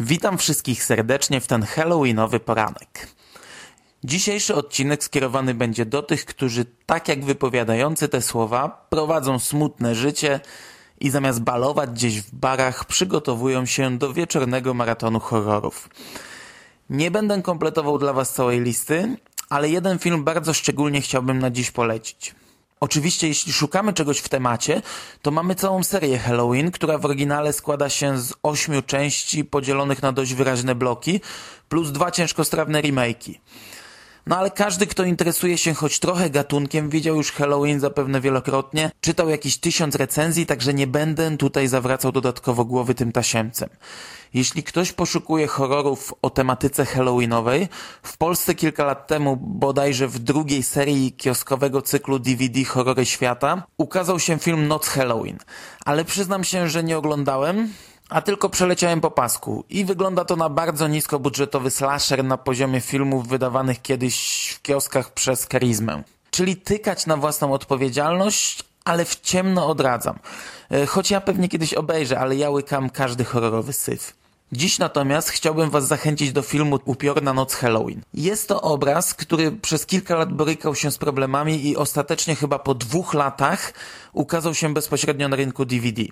Witam wszystkich serdecznie w ten Halloweenowy poranek. Dzisiejszy odcinek skierowany będzie do tych, którzy tak jak wypowiadający te słowa prowadzą smutne życie i zamiast balować gdzieś w barach przygotowują się do wieczornego maratonu horrorów. Nie będę kompletował dla Was całej listy, ale jeden film bardzo szczególnie chciałbym na dziś polecić. Oczywiście, jeśli szukamy czegoś w temacie, to mamy całą serię Halloween, która w oryginale składa się z ośmiu części podzielonych na dość wyraźne bloki, plus dwa ciężkostrawne remake'i. No ale każdy, kto interesuje się choć trochę gatunkiem, widział już Halloween zapewne wielokrotnie, czytał jakieś tysiąc recenzji, także nie będę tutaj zawracał dodatkowo głowy tym tasiemcem. Jeśli ktoś poszukuje horrorów o tematyce halloweenowej, w Polsce kilka lat temu, bodajże w drugiej serii kioskowego cyklu DVD Horrory Świata, ukazał się film Noc Halloween. Ale przyznam się, że nie oglądałem, a tylko przeleciałem po pasku. I wygląda to na bardzo niskobudżetowy slasher na poziomie filmów wydawanych kiedyś w kioskach przez Karizmę. Czyli tykać na własną odpowiedzialność, ale w ciemno odradzam. E, choć ja pewnie kiedyś obejrzę, ale ja łykam każdy horrorowy syf. Dziś natomiast chciałbym Was zachęcić do filmu Upiorna Noc Halloween. Jest to obraz, który przez kilka lat borykał się z problemami i ostatecznie chyba po dwóch latach ukazał się bezpośrednio na rynku DVD.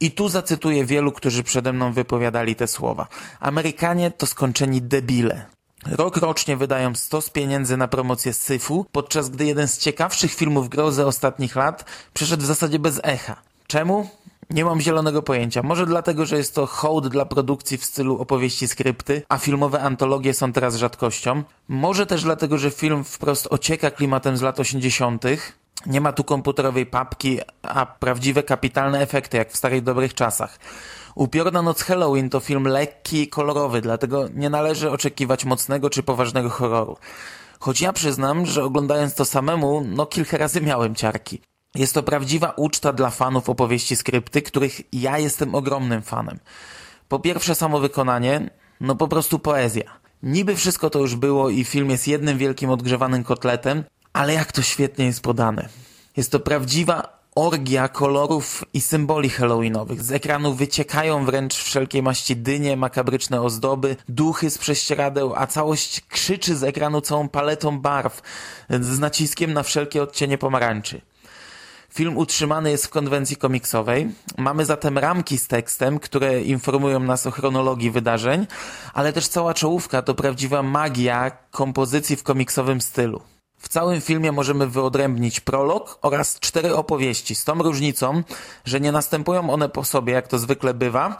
I tu zacytuję wielu, którzy przede mną wypowiadali te słowa. Amerykanie to skończeni debile. Rok rocznie wydają stos pieniędzy na promocję syfu, podczas gdy jeden z ciekawszych filmów grozy ostatnich lat przeszedł w zasadzie bez echa. Czemu? Nie mam zielonego pojęcia. Może dlatego, że jest to hołd dla produkcji w stylu opowieści skrypty, a filmowe antologie są teraz rzadkością. Może też dlatego, że film wprost ocieka klimatem z lat 80. Nie ma tu komputerowej papki, a prawdziwe kapitalne efekty, jak w starych dobrych czasach. Upiorna Noc Halloween to film lekki i kolorowy, dlatego nie należy oczekiwać mocnego czy poważnego horroru. Choć ja przyznam, że oglądając to samemu, no kilka razy miałem ciarki. Jest to prawdziwa uczta dla fanów opowieści skrypty, których ja jestem ogromnym fanem. Po pierwsze samo wykonanie, no po prostu poezja. Niby wszystko to już było i film jest jednym wielkim odgrzewanym kotletem, ale jak to świetnie jest podane. Jest to prawdziwa orgia kolorów i symboli halloweenowych. Z ekranu wyciekają wręcz wszelkie maści dynie, makabryczne ozdoby, duchy z prześcieradeł, a całość krzyczy z ekranu całą paletą barw z naciskiem na wszelkie odcienie pomarańczy. Film utrzymany jest w konwencji komiksowej. Mamy zatem ramki z tekstem, które informują nas o chronologii wydarzeń, ale też cała czołówka to prawdziwa magia kompozycji w komiksowym stylu. W całym filmie możemy wyodrębnić prolog oraz cztery opowieści, z tą różnicą, że nie następują one po sobie, jak to zwykle bywa,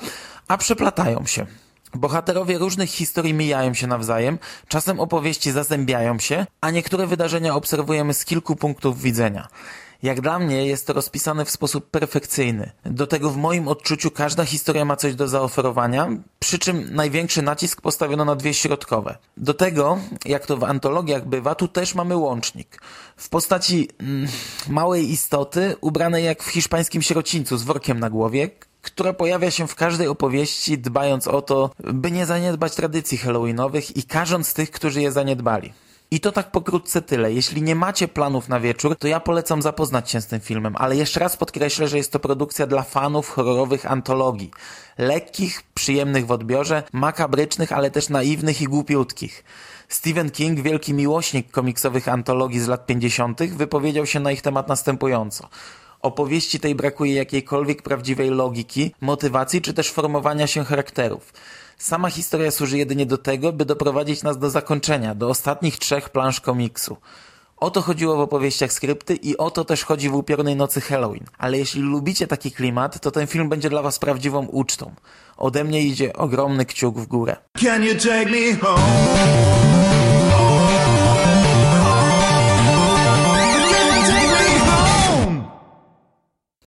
a przeplatają się. Bohaterowie różnych historii mijają się nawzajem, czasem opowieści zazębiają się, a niektóre wydarzenia obserwujemy z kilku punktów widzenia. Jak dla mnie jest to rozpisane w sposób perfekcyjny. Do tego w moim odczuciu każda historia ma coś do zaoferowania, przy czym największy nacisk postawiono na dwie środkowe. Do tego, jak to w antologiach bywa, tu też mamy łącznik. W postaci mm, małej istoty, ubranej jak w hiszpańskim sierocińcu z workiem na głowie, która pojawia się w każdej opowieści, dbając o to, by nie zaniedbać tradycji halloweenowych i karząc tych, którzy je zaniedbali. I to tak pokrótce tyle. Jeśli nie macie planów na wieczór, to ja polecam zapoznać się z tym filmem, ale jeszcze raz podkreślę, że jest to produkcja dla fanów horrorowych antologii. Lekkich, przyjemnych w odbiorze, makabrycznych, ale też naiwnych i głupiutkich. Stephen King, wielki miłośnik komiksowych antologii z lat 50., wypowiedział się na ich temat następująco. Opowieści tej brakuje jakiejkolwiek prawdziwej logiki, motywacji czy też formowania się charakterów. Sama historia służy jedynie do tego, by doprowadzić nas do zakończenia, do ostatnich trzech plansz komiksu. O to chodziło w opowieściach skrypty i o to też chodzi w upiornej nocy Halloween. Ale jeśli lubicie taki klimat, to ten film będzie dla was prawdziwą ucztą. Ode mnie idzie ogromny kciuk w górę.